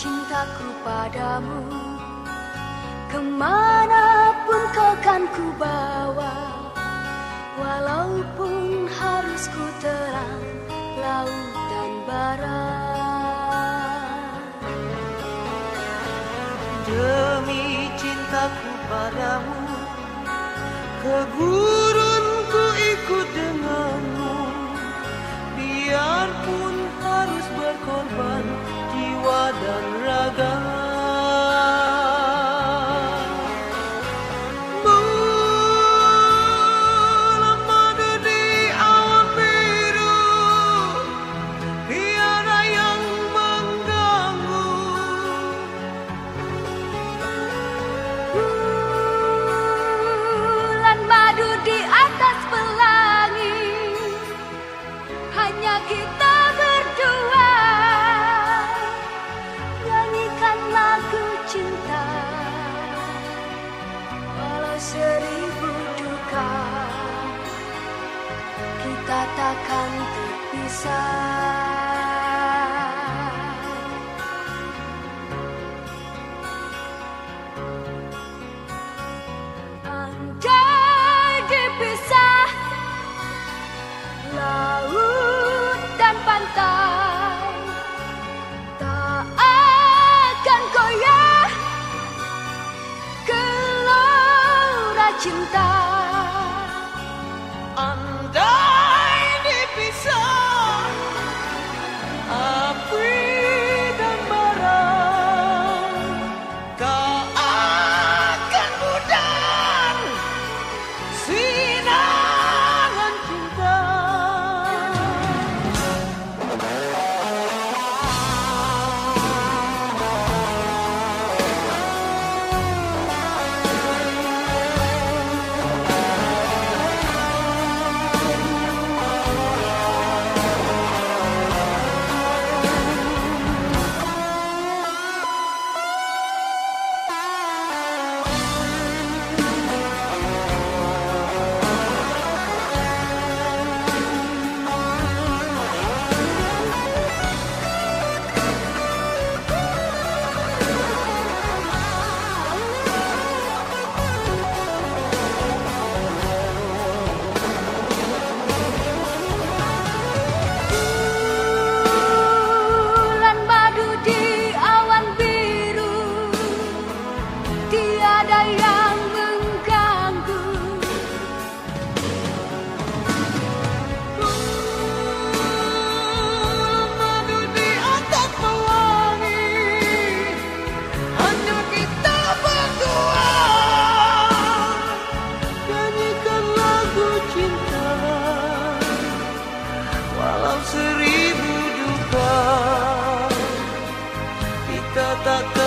cintaku padamu. Ke mana pun kau kan ku bawa Walaupun harus ku terang laut dan barat Demi cintaku padamu Ke gurun ku ikut denganmu. Biarpun harus berkorban raga takkan terpisah. Andai dipisah. Laut dan pantai Tak akan goyah. Gelora cinta. Andai Walau seribu duka Kita tak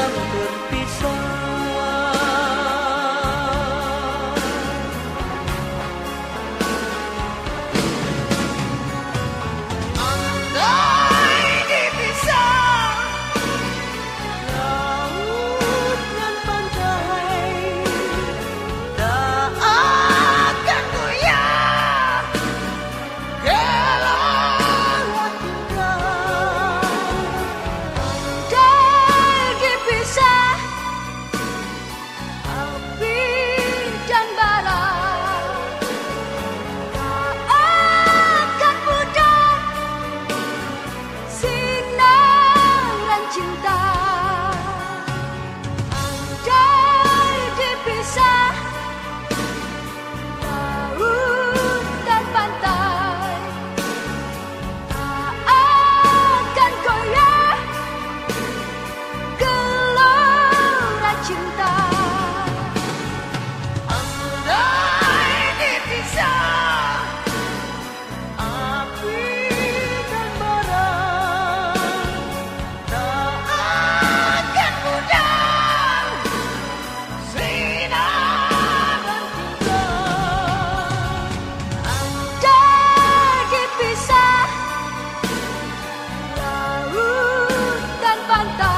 levanta.